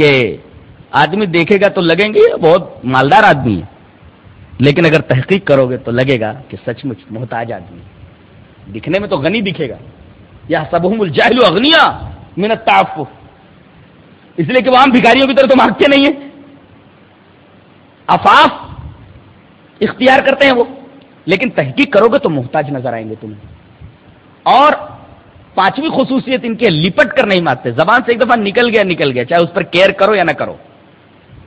کہ آدمی دیکھے گا تو لگیں گے بہت مالدار آدمی ہے۔ لیکن اگر تحقیق کرو گے تو لگے گا کہ سچ مچ محتاج آدمی دکھنے میں تو غنی دکھے گا۔ یا سب الجاہل اغنیا منت اس لیے کہ وہ عام بھکاریوں کی طرح تو مانگتے نہیں ہیں۔ افاف اختیار کرتے ہیں وہ۔ لیکن تحقیق کرو گے تو محتاج نظر آئیں گے تمہیں۔ اور پانچویں خصوصیت ان کے لپٹ کر نہیں مانگتے زبان سے ایک دفعہ نکل گیا نکل گیا، چاہے اس پر کیئر کرو یا نہ کرو۔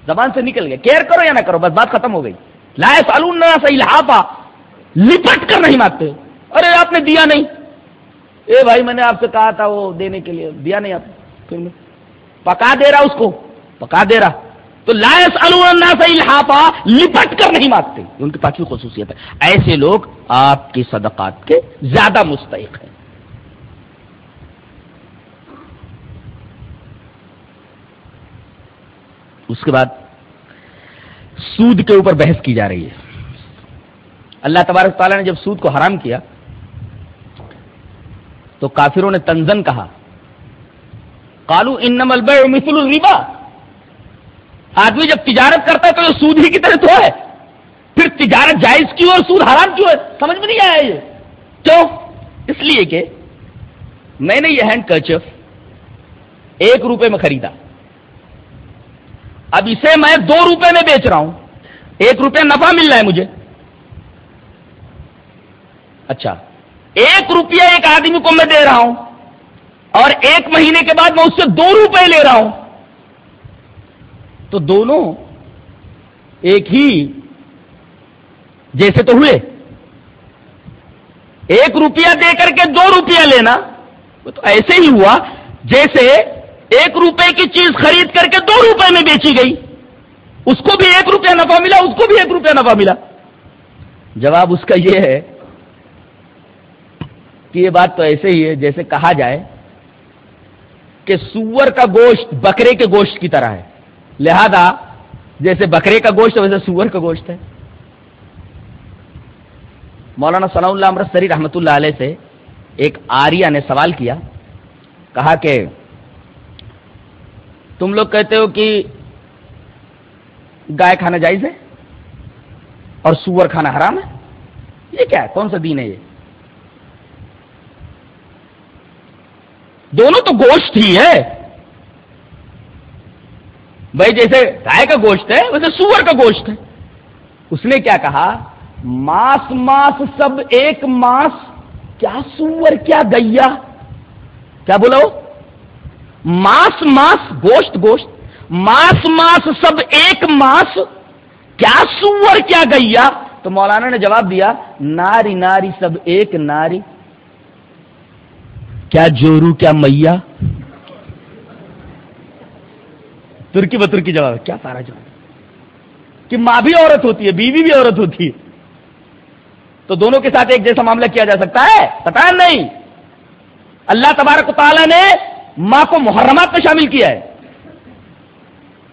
زبان سے نکل گیا، کیئر کرو یا نہ کرو، بس بات ختم ہو گئی۔ لائے سالون صحیح لحافہ لپٹ کر نہیں مانگتے ارے، آپ نے دیا نہیں۔ اے بھائی، میں نے آپ سے کہا تھا وہ دینے کے لیے، دیا نہیں آپ پھر میں پکا دے رہا اس کو، پکا دے رہا۔ تو لائس صحیح لحافہ لپٹ کر نہیں مانگتے ان کی پانچویں خصوصیت ہے۔ ایسے لوگ آپ کی صدقات کے زیادہ مستحق ہیں۔ اس کے بعد سود کے اوپر بحث کی جا رہی ہے۔ اللہ تبارک تعالیٰ نے جب سود کو حرام کیا، تو کافروں نے تنزن کہا کالو ان مثل الربا۔ آدمی جب تجارت کرتا ہے تو یہ سود ہی کی طرح تو ہے۔ پھر تجارت جائز کیوں اور سود حرام کیوں ہے؟ سمجھ میں نہیں آیا یہ۔ کیوں؟ اس لیے کہ میں نے یہ ہینڈ کرچف ایک روپے میں خریدا۔ اب اسے میں دو روپے میں بیچ رہا ہوں۔ ایک روپیہ نفع مل رہا ہے مجھے۔ اچھا۔ ایک روپیہ ایک آدمی کو میں دے رہا ہوں۔ اور ایک مہینے کے بعد میں اس سے دو روپے لے رہا ہوں۔ تو دونوں ایک ہی جیسے تو ہوئے۔ ایک روپیہ دے کر کے دو روپیہ لینا، وہ تو ایسے ہی ہوا جیسے ایک روپے کی چیز خرید کر کے دو روپے میں بیچی گئی۔ اس کو بھی ایک روپیہ نفع ملا، اس کو بھی ایک روپیہ نفع ملا۔ جواب اس کا یہ ہے کہ یہ بات تو ایسے ہی ہے جیسے کہا جائے کہ سور کا گوشت بکرے کے گوشت کی طرح ہے۔ لہذا جیسے بکرے کا گوشت ویسے سور کا گوشت ہے۔ مولانا ثناء اللہ امرتسری رحمت اللہ علیہ سے ایک آریہ نے سوال کیا، کہا کہ تم لوگ کہتے ہو کہ گائے کھانا جائز ہے اور سور کھانا حرام ہے؟ یہ کیا ہے؟ کون سا دین ہے یہ؟ دونوں تو گوشت ہی ہے بھائی جیسے گائے کا گوشت ہے، ویسے سور کا گوشت ہے۔ اس نے کیا کہا؟ ماس ماس سب ایک ماس، کیا سور، کیا گیا؟ کیا بولو ماس ماس گوشت گوشت، ماس ماس سب ایک ماس، کیا سور کیا گیا؟ تو مولانا نے جواب دیا، ناری ناری سب ایک ناری۔ کیا جورو، کیا میاں ترکی بترکی جواب، کیا سارا جواب؟ کہ ماں بھی عورت ہوتی ہے، بیوی بھی عورت ہوتی ہے۔ تو دونوں کے ساتھ ایک جیسا معاملہ کیا جا سکتا ہے؟ پتا نہیں۔ اللہ تبارک تعالیٰ نے ماں کو محرمات میں شامل کیا ہے۔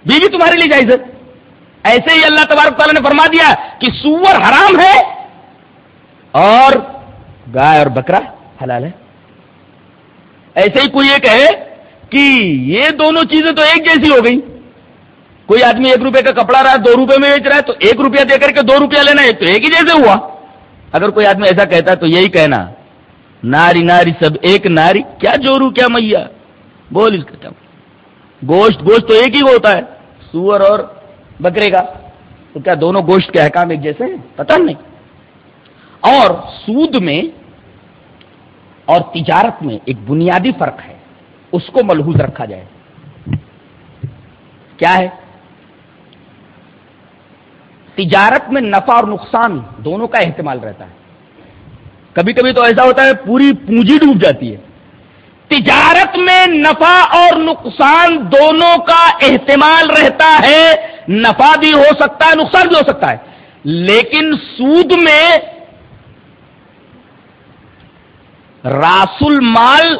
بیوی تمہارے لیے جائز ہے۔ ایسے ہی اللہ تبارک تعالیٰ نے فرما دیا کہ سور حرام ہے اور گائے اور بکرا حلال ہے۔ ایسے ہی کوئی یہ کہے کہ یہ دونوں چیزیں تو ایک جیسی ہو گئی کوئی آدمی ایک روپے کا کپڑا رہا ہے، دو روپے میں بیچ رہا ہے، تو ایک روپیہ دے کر کے دو روپیہ لینا ہے تو ایک ہی جیسے ہوا۔ اگر کوئی آدمی ایسا کہتا ہے تو یہی کہنا، ناری ناری سب ایک ناری، کیا جورو کیا میاں بول اس کا گوشت گوشت تو ایک ہی ہوتا ہے، سور اور بکرے کا۔ تو کیا دونوں گوشت کے احکام ایک جیسے ہیں؟ پتہ نہیں۔ اور سود میں اور تجارت میں ایک بنیادی فرق ہے۔ اس کو ملحوظ رکھا جائے۔ کیا ہے؟ تجارت میں نفع اور نقصان دونوں کا احتمال رہتا ہے۔ کبھی کبھی تو ایسا ہوتا ہے پوری پونجی ڈوب جاتی ہے۔ تجارت میں نفع اور نقصان دونوں کا احتمال رہتا ہے۔ نفع بھی ہو سکتا ہے، نقصان بھی ہو سکتا ہے۔ لیکن سود میں راسل مال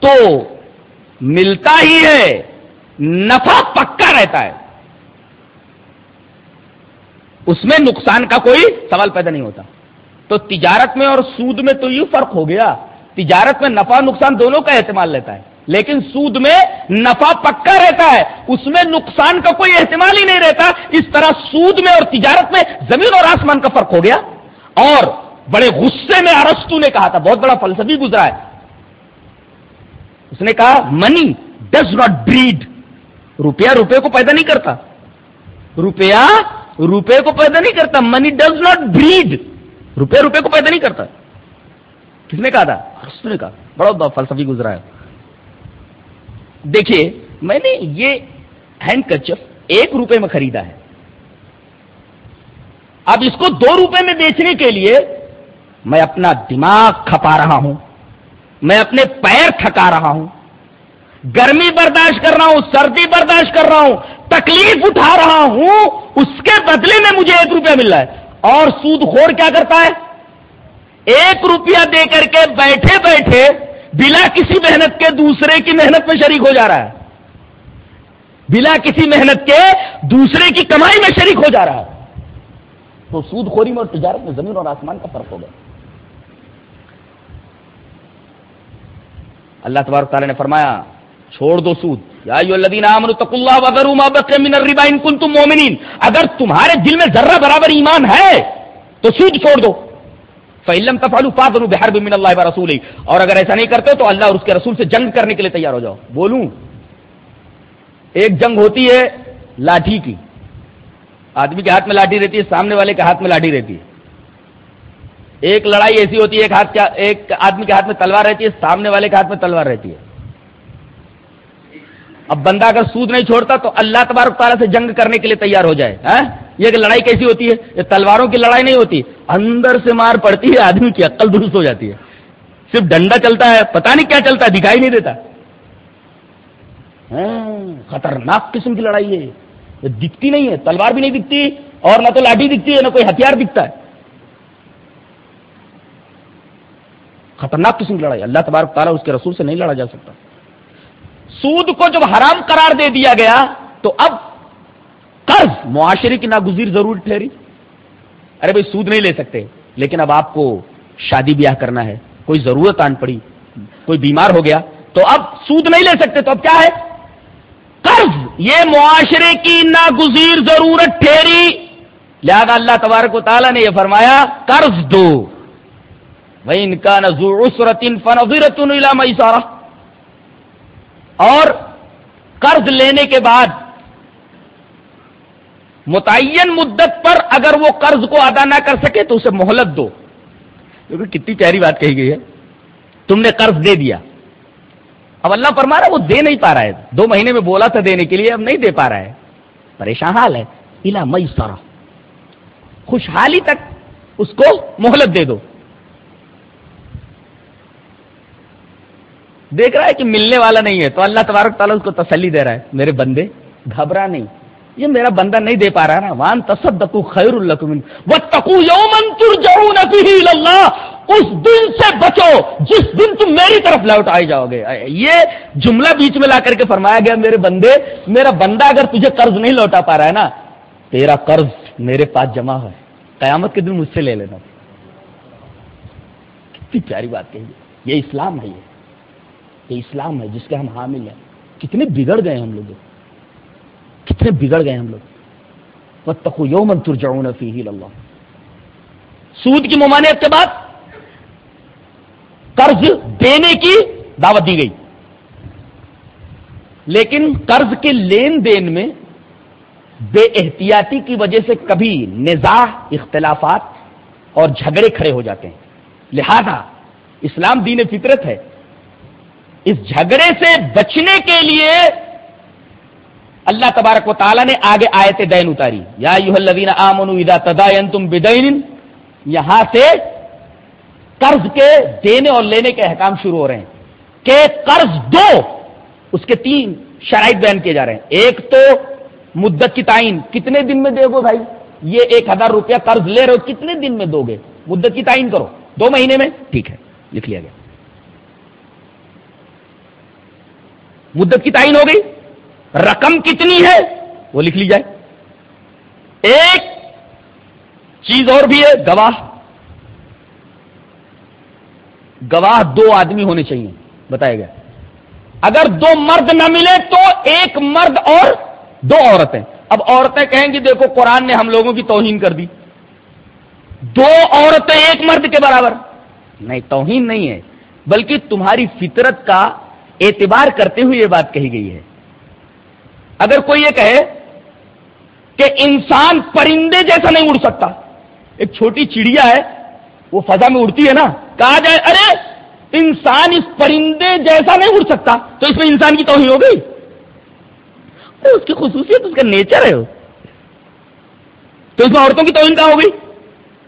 تو ملتا ہی ہے، نفع پکا رہتا ہے۔ اس میں نقصان کا کوئی سوال پیدا نہیں ہوتا۔ تو تجارت میں اور سود میں تو یہ فرق ہو گیا۔ تجارت میں نفع نقصان دونوں کا احتمال لیتا ہے، لیکن سود میں نفع پکا رہتا ہے، اس میں نقصان کا کوئی احتمال ہی نہیں رہتا۔ اس طرح سود میں اور تجارت میں زمین اور آسمان کا فرق ہو گیا۔ اور بڑے غصے میں ارستو نے کہا تھا، بہت بڑا فلسفی گزرا ہے۔ اس نے کہا منی ڈز ناٹ بریڈ روپیہ روپے کو پیدا نہیں کرتا۔ روپیہ روپے کو پیدا نہیں کرتا۔ منی ڈز ناٹ بریڈ روپے روپے کو پیدا نہیں کرتا۔ کس نے کہا تھا ارستو نے کہا بڑا فلسفی گزرا ہے۔ دیکھیے، میں نے یہ ہینڈ کچف ایک روپے میں خریدا ہے۔ اب اس کو دو روپے میں بیچنے کے لیے میں اپنا دماغ کھپا رہا ہوں۔ میں اپنے پیر تھکا رہا ہوں۔ گرمی برداشت کر رہا ہوں، سردی برداشت کر رہا ہوں، تکلیف اٹھا رہا ہوں، اس کے بدلے میں مجھے ایک روپیہ مل رہا ہے۔ اور سود خور کیا کرتا ہے؟ ایک روپیہ دے کر کے بیٹھے بیٹھے بلا کسی محنت کے دوسرے کی محنت میں شریک ہو جا رہا ہے۔ بلا کسی محنت کے دوسرے کی کمائی میں شریک ہو جا رہا ہے۔ تو سود خوری میں اور تجارت میں زمین اور آسمان کا فرق ہوگا اللہ تبارک تعالیٰ نے فرمایا، چھوڑ دو سود۔ اگر تمہارے دل میں ذرہ برابر ایمان ہے، تو سود چھوڑ دو۔ فعلم تفالو فادر بحر بمن اللہ رسول اور اگر ایسا نہیں کرتے تو اللہ اور اس کے رسول سے جنگ کرنے کے لیے تیار ہو جاؤ۔ بولوں۔ ایک جنگ ہوتی ہے لاٹھی کی۔ آدمی کے ہاتھ میں لاٹھی رہتی ہے، سامنے والے کے ہاتھ میں لاٹھی رہتی ہے۔ ایک لڑائی ایسی ہوتی ہے، ایک ہاتھ ایک آدمی کے ہاتھ میں تلوار رہتی ہے، سامنے والے کے ہاتھ میں تلوار رہتی ہے۔ اب بندہ اگر سود نہیں چھوڑتا تو اللہ تبارک تعالیٰ سے جنگ کرنے کے لیے تیار ہو جائے ہاں؟ یہ کہ لڑائی کیسی ہوتی ہے؟ یہ تلواروں کی لڑائی نہیں ہوتی، اندر سے مار پڑتی ہے، آدمی کی عقل درست ہو جاتی ہے۔ صرف ڈنڈا چلتا ہے پتا نہیں کیا چلتا ہے دکھائی نہیں دیتا۔ ہاں، خطرناک قسم کی لڑائی ہے یہ دکھتی نہیں ہے، تلوار بھی نہیں دکھتی، اور نہ تو لاٹھی دکھتی ہے، نہ کوئی ہتھیار دکھتا ہے۔ خطرناک قسم کی لڑائی، اللہ تبارک تعالیٰ اس کے رسول سے نہیں لڑا جا سکتا۔ سود کو جب حرام قرار دے دیا گیا تو اب قرض معاشرے کی ناگزیر ضرور ٹھہری۔ ارے بھائی، سود نہیں لے سکتے۔ لیکن اب آپ کو شادی بیاہ کرنا ہے، کوئی ضرورت آن پڑی، کوئی بیمار ہو گیا، تو اب سود نہیں لے سکتے، تو اب کیا ہے؟ قرض۔ یہ معاشرے کی ناگزیر ضرورت ٹھہری۔ لہذا اللہ تبارک و تعالیٰ نے یہ فرمایا، قرض دو۔ بھائی ان کا نظور فن سارا اور قرض لینے کے بعد متعین مدت پر اگر وہ قرض کو ادا نہ کر سکے تو اسے مہلت دو۔ کیونکہ کتنی پیاری بات کہی گئی ہے۔ تم نے قرض دے دیا۔ اب اللہ فرما رہا وہ دے نہیں پا رہا ہے۔ دو مہینے میں بولا تھا دینے کے لیے، اب نہیں دے پا رہا ہے۔ پریشان حال ہے۔ الا مئی سارا خوشحالی تک اس کو مہلت دے دو۔ دیکھ رہا ہے کہ ملنے والا نہیں ہے تو اللہ تبارک تعالیٰ اس کو تسلی دے رہا ہے۔ میرے بندے، گھبرا نہیں۔ یہ میرا بندہ نہیں دے پا رہا نا۔ وان تصدقو خیر اس دن سے بچو۔ جس دن تم میری طرف لوٹ آئے جاؤ گے۔ یہ جملہ بیچ میں لا کر کے فرمایا گیا، میرے بندے، میرا بندہ اگر تجھے قرض نہیں لوٹا پا رہا ہے نا، تیرا قرض میرے پاس جمع ہے۔ قیامت کے دن مجھ سے لے لینا۔ کتنی پیاری بات کہی یہ اسلام ہے یہ۔ اسلام ہے، جس کے ہم حامل ہیں۔ کتنے بگڑ گئے ہم لوگ۔ کتنے بگڑ گئے ہم لوگ۔ تخو یو منتر جڑوں فی اللہ۔ سود کی ممانعت کے بعد قرض دینے کی دعوت دی گئی۔ لیکن قرض کے لین دین میں بے احتیاطی کی وجہ سے کبھی نزاع اختلافات اور جھگڑے کھڑے ہو جاتے ہیں۔ لہذا اسلام دین فطرت ہے۔ اس جھگڑے سے بچنے کے لیے اللہ تبارک و تعالیٰ نے آگے آیت دین اتاری۔ یا اذا تداینتم بدین۔ یہاں سے قرض کے دینے اور لینے کے احکام شروع ہو رہے ہیں۔ کہ قرض دو، اس کے تین شرائط بیان کیے جا رہے ہیں۔ ایک تو مدت کی تعین، کتنے دن میں دے گو بھائی؟ یہ ایک ہزار روپیہ قرض لے رہے ہو، کتنے دن میں دو گے؟ مدت کی تعین کرو۔ دو مہینے میں؟ ٹھیک ہے، لکھ لیا گیا۔ مدت کی تعین ہو گئی؟ رقم کتنی ہے؟ وہ لکھ لی جائے۔ ایک چیز اور بھی ہے، گواہ۔ گواہ دو آدمی ہونے چاہیے، بتایا گیا۔ اگر دو مرد نہ ملے تو ایک مرد اور دو عورتیں۔ اب عورتیں کہیں گی، دیکھو قرآن نے ہم لوگوں کی توہین کر دی۔ دو عورتیں ایک مرد کے برابر۔ نہیں، توہین نہیں ہے، بلکہ تمہاری فطرت کا اعتبار کرتے ہوئے یہ بات کہی گئی ہے۔ اگر کوئی یہ کہے کہ انسان پرندے جیسا نہیں اڑ سکتا، ایک چھوٹی چڑیا ہے، وہ فضا میں اڑتی ہے نا، کہا جائے، ارے، انسان اس پرندے جیسا نہیں اڑ سکتا، تو اس میں انسان کی توہین ہو گئی۔ اس کی خصوصیت، اس کا نیچر ہے تو اس میں عورتوں کی توہین کہاں ہو گئی؟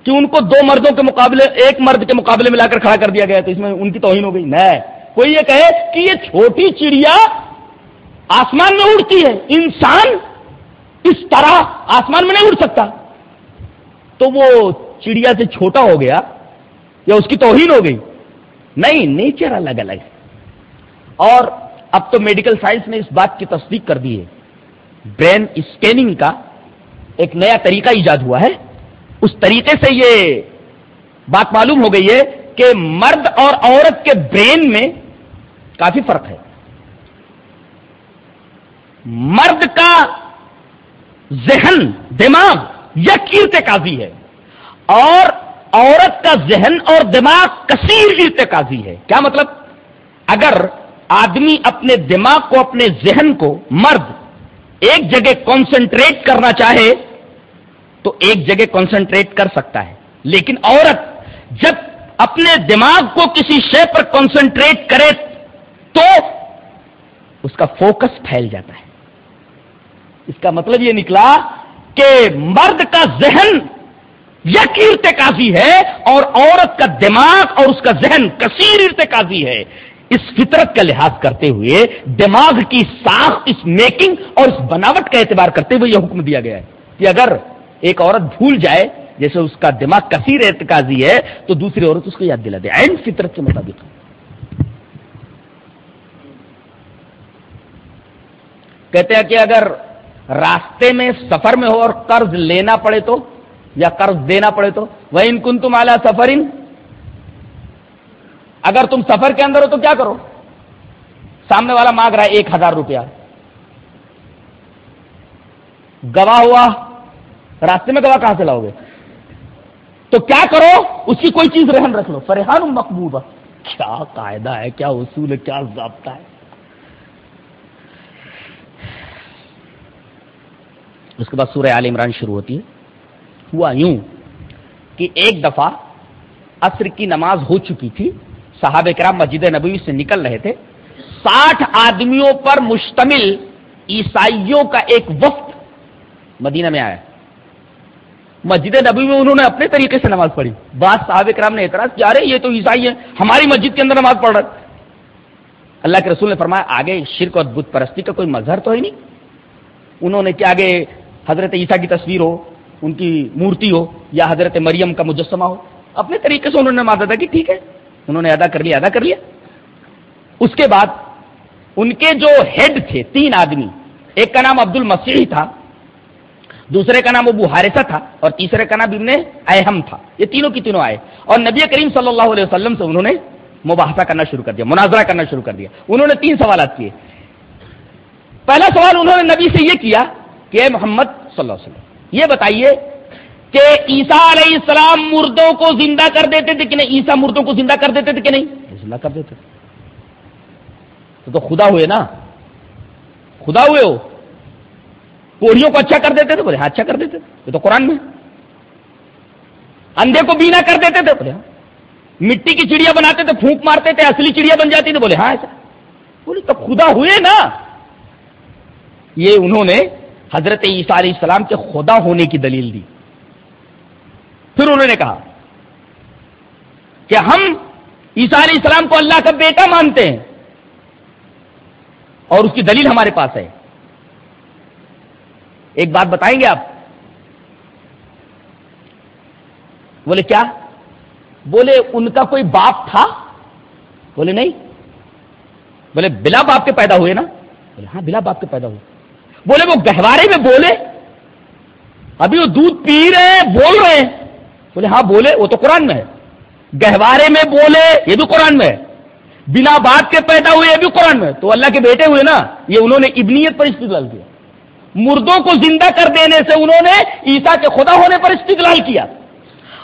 کہ ان کو دو مردوں کے مقابلے، ایک مرد کے مقابلے میں لا کر کھڑا کر دیا گیا، تو اس میں ان کی توہین ہو گئی۔ نہیں۔ کوئی یہ کہے کہ یہ چھوٹی چڑیا آسمان میں اڑتی ہے، انسان اس طرح آسمان میں نہیں اڑ سکتا۔ تو وہ چڑیا سے چھوٹا ہو گیا یا اس کی توہین ہو گئی؟ نہیں، نیچر الگ الگ ہے۔ اور اب تو میڈیکل سائنس نے اس بات کی تصدیق کر دی ہے۔ برین اسکیننگ کا ایک نیا طریقہ ایجاد ہوا ہے۔ اس طریقے سے یہ بات معلوم ہو گئی ہے کہ مرد اور عورت کے برین میں کافی فرق ہے۔ مرد کا ذہن، دماغ یک ارتقاضی ہے اور عورت کا ذہن اور دماغ کثیر ارتقاضی ہے۔ کیا مطلب؟ اگر آدمی اپنے دماغ کو، اپنے ذہن کو مرد ایک جگہ کانسنٹریٹ کرنا چاہے تو ایک جگہ کانسنٹریٹ کر سکتا ہے۔ لیکن عورت جب اپنے دماغ کو کسی شے پر کانسنٹریٹ کرے تو اس کا فوکس پھیل جاتا ہے۔ اس کا مطلب یہ نکلا کہ مرد کا ذہن یک ارتقاضی ہے اور عورت کا دماغ اور اس کا ذہن کثیر ارتقاضی ہے۔ اس فطرت کا لحاظ کرتے ہوئے دماغ کی ساخت، اس میکنگ اور اس بناوٹ کا اعتبار کرتے ہوئے یہ حکم دیا گیا ہے کہ اگر ایک عورت بھول جائے، جیسے اس کا دماغ کثیر ارتقاضی ہے، تو دوسری عورت اس کو یاد دلا دے۔ اینڈ فطرت کے مطابق۔ کہتے ہیں کہ اگر راستے میں سفر میں ہو اور قرض لینا پڑے تو، یا قرض دینا پڑے تو وہ ان کن تم اعلیٰ سفر، اگر تم سفر کے اندر ہو تو کیا کرو؟ سامنے والا مانگ رہا ہے ایک ہزار روپیہ۔ گواہ ہوا، راستے میں گواہ کہاں سے لاؤ گے؟ تو کیا کرو؟ اس کی کوئی چیز رہن رکھ لو۔ فرحان مقبول کیا قاعدہ ہے، کیا اصول ہے، کیا ضابطہ ہے؟ اس کے بعد سورہ عال عمران شروع ہوتی ہے۔ ہوا یوں کہ ایک دفعہ عصر کی نماز ہو چکی تھی، صحابہ کرام مسجد نبوی سے نکل رہے تھے۔ ساٹھ آدمیوں پر مشتمل عیسائیوں کا ایک وقت مدینہ میں آیا۔ مسجد نبی میں انہوں نے اپنے طریقے سے نماز پڑھی۔ بعض صحابہ کرام نے اعتراض کیا رہے یہ تو عیسائی ہے ہماری مسجد کے اندر نماز پڑھ رہا اللہ کے رسول نے فرمایا، آگے شرک اور بت پرستی کا کوئی مظہر تو ہی نہیں۔ انہوں نے کیا، آگے حضرت عیسیٰ کی تصویر ہو، ان کی مورتی ہو، یا حضرت مریم کا مجسمہ ہو، اپنے طریقے سے انہوں نے نماز ادا کی، ٹھیک ہے، انہوں نے ادا کر لیا، ادا کر لیا۔ اس کے بعد ان کے جو ہیڈ تھے، تین آدمی، ایک کا نام عبد المسیح تھا، دوسرے کا نام ابو حارثہ تھا، اور تیسرے کا نام ابن اہم تھا۔ یہ تینوں کی تینوں آئے۔ اور نبی کریم صلی اللہ علیہ وسلم سے انہوں نے مباحثہ کرنا شروع کر دیا، مناظرہ کرنا شروع کر دیا۔ انہوں نے تین سوالات کیے۔ پہلا سوال انہوں نے نبی سے یہ کیا کہ محمد صلی اللہ علیہ وسلم یہ بتائیے کہ عیسیٰ علیہ السلام مردوں کو زندہ کر دیتے تھے کہ نہیں؟ عیسیٰ مردوں کو زندہ کر دیتے تھے کہ نہیں؟ زندہ کر دیتے تھے۔ تو, تو خدا ہوئے نا۔ خدا ہوئے ہو۔ کوڑیوں کو اچھا کر دیتے تھے بولے ہاں اچھا کر دیتے تھے۔ یہ تو قرآن میں۔ اندھے کو بینا کر دیتے تھے بولے ہاں۔ مٹی کی چڑیا بناتے تھے پھونک مارتے تھے اصلی چڑیا بن جاتی تھی بولے ہاں ایسا۔ بولے تو خدا ہوئے نا۔ یہ انہوں نے حضرت عیسیٰ علیہ السلام کے خدا ہونے کی دلیل دی۔ پھر انہوں نے کہا کہ ہم عیسیٰ علیہ السلام کو اللہ کا بیٹا مانتے ہیں اور اس کی دلیل ہمارے پاس ہے۔ ایک بات بتائیں گے آپ؟ بولے، کیا؟ بولے، ان کا کوئی باپ تھا؟ بولے، نہیں۔ بولے، بلا باپ کے پیدا ہوئے نا؟ بولے ہاں بلا باپ کے پیدا ہوئے۔ بولے وہ گہوارے میں بولے؟ ابھی وہ دودھ پی رہے ہیں، بول رہے ہیں۔ بولے ہاں بولے، وہ تو قرآن میں ہے۔ گہوارے میں بولے، یہ بھی قرآن میں ہے۔ بنا بات کے پیدا ہوئے ابھی قرآن میں تو اللہ کے بیٹے ہوئے نا، یہ انہوں نے ابنیت پر استدلال کیا۔ مردوں کو زندہ کر دینے سے انہوں نے عیسا کے خدا ہونے پر استدلال کیا۔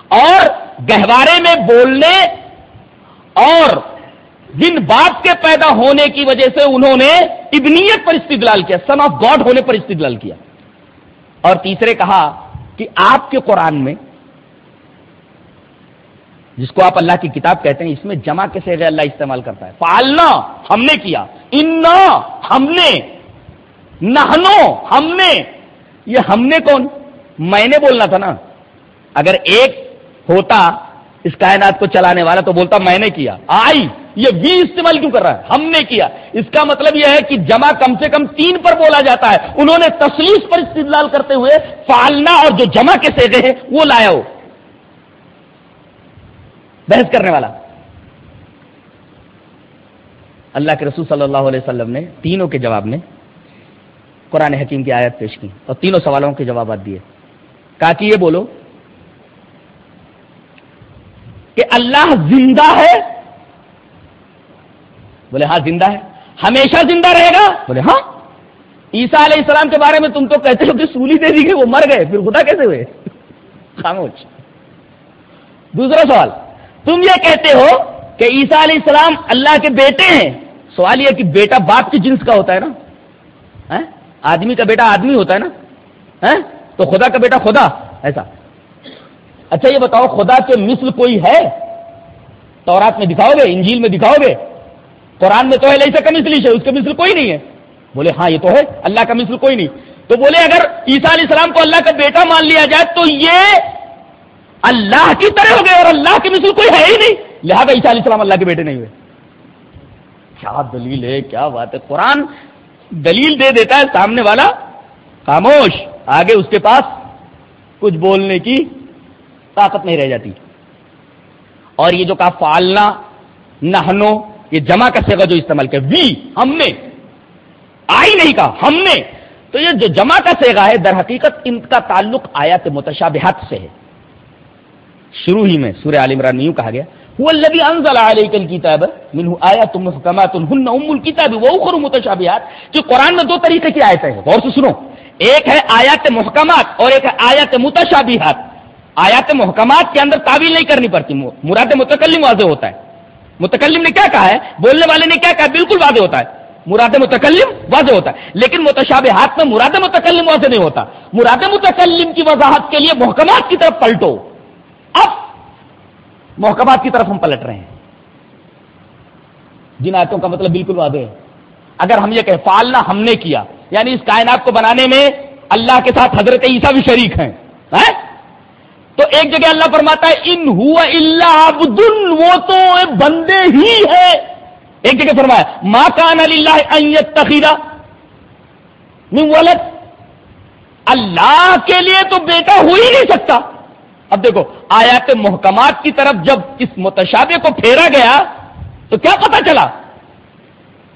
اور گہوارے میں بولنے اور جن بات کے پیدا ہونے کی وجہ سے انہوں نے ابنیت پر استدلال کیا سن آف گاڈ ہونے پر استدلال کیا۔ اور تیسرے کہا کہ آپ کے قرآن میں، جس کو آپ اللہ کی کتاب کہتے ہیں، اس میں جمع کے سے اللہ استعمال کرتا ہے۔ پالنا ہم نے کیا۔ انا، ہم نے۔ نہنو ہم نے۔ یہ ہم نے کون؟ میں نے بولنا تھا نا۔ اگر ایک ہوتا اس کائنات کو چلانے والا تو بولتا میں نے کیا۔ آئی، یہ وی استعمال کیوں کر رہا ہے؟ ہم نے کیا۔ اس کا مطلب یہ ہے کہ جمع کم سے کم تین پر بولا جاتا ہے۔ انہوں نے تسلیس پر استدلال کرتے ہوئے پالنا اور جو جمع کے سیگے ہیں وہ لایا ہو۔ بحث کرنے والا۔ اللہ کے رسول صلی اللہ علیہ وسلم نے تینوں کے جواب میں قرآن حکیم کی آیت پیش کی اور تینوں سوالوں کے جوابات دیے۔ کہا کہ یہ بولو کہ اللہ زندہ ہے بولے ہاں زندہ ہے ہمیشہ زندہ رہے گا بولے ہاں عیسا علیہ السلام کے بارے میں تم تو کہتے ہو کہ سولی دے دی گئی، وہ مر گئے، پھر خدا کیسے ہوئے؟ خاموش۔ دوسرا سوال، تم یہ کہتے ہو کہ عیسا علیہ السلام اللہ کے بیٹے ہیں؟ سوال یہ کہ بیٹا باپ کی جنس کا ہوتا ہے نا؟ ہاں؟ آدمی کا بیٹا آدمی ہوتا ہے نا؟ ہاں؟ تو خدا کا بیٹا خدا، ایسا۔ اچھا یہ بتاؤ، خدا کے مثل کوئی ہے؟ تورات میں دکھاؤ گے، انجیل میں دکھاؤ گے؟ قرآن میں تو ہے لئی کا مثل ہے اس کا مثل کوئی نہیں ہے۔ بولے ہاں یہ تو ہے، اللہ کا مثل کوئی نہیں۔ تو بولے، اگر عیسا علیہ السلام کو اللہ کا بیٹا مان لیا جائے، تو یہ اللہ کی طرح ہو گئے اور اللہ کے مثل کوئی ہے ہی نہیں۔ لہٰذا عیسا علیہ السلام اللہ کے بیٹے نہیں ہوئے۔ کیا دلیل ہے، کیا بات ہے؟ قرآن دلیل دے دیتا ہے سامنے والا، خاموش، آگے اس کے پاس کچھ بولنے کی طاقت نہیں رہ جاتی۔ اور یہ جو کہا فالنا نہنو یہ جمع کا سیگا جو استعمال کیا، وی، ہم نے۔ آئی نہیں کہا، ہم نے۔ تو یہ جو جمع کا سیگا ہے، در حقیقت ان کا تعلق آیات متشابہات سے ہے۔ شروع ہی میں سورہ عال عمران یوں کہا گیا وہ الذي انزل عليك الكتاب منه آيات محكمات هن ام الكتاب واخر متشابهات کہ قرآن میں دو طریقے کی آیتیں ہیں۔ غور سے سنو، ایک ہے آیات محکمات اور ایک ہے آیات متشابہات۔ آیات محکمات کے اندر تعویل نہیں کرنی پڑتی مراد متکلم واضح ہوتا ہے۔ متکلم نے کیا کہا ہے؟ بولنے والے نے کیا کہا؟ بالکل واضح ہوتا ہے۔ مراد متکلم واضح ہوتا ہے۔ لیکن متشاب ہاتھ میں مراد متکلم واضح نہیں ہوتا۔ مراد متکلم کی وضاحت کے لیے محکمات کی طرف پلٹو۔ اب محکمات کی طرف ہم پلٹ رہے ہیں۔ جن آیتوں کا مطلب بالکل واضح ہے۔ اگر ہم یہ کہ پالنا ہم نے کیا یعنی اس کائنات کو بنانے میں اللہ کے ساتھ حضرت عیسیٰ بھی شریک ہیں؟ تو ایک جگہ اللہ فرماتا ہے، ان ہوا اللہ وہ تو بندے ہی ہے۔ ایک جگہ فرمایا ماں کان اللہ تخیرہ ولد. اللہ کے لیے تو بیٹا ہو ہی نہیں سکتا۔ اب دیکھو، آیات محکمات کی طرف جب اس متشابے کو پھیرا گیا، تو کیا پتا چلا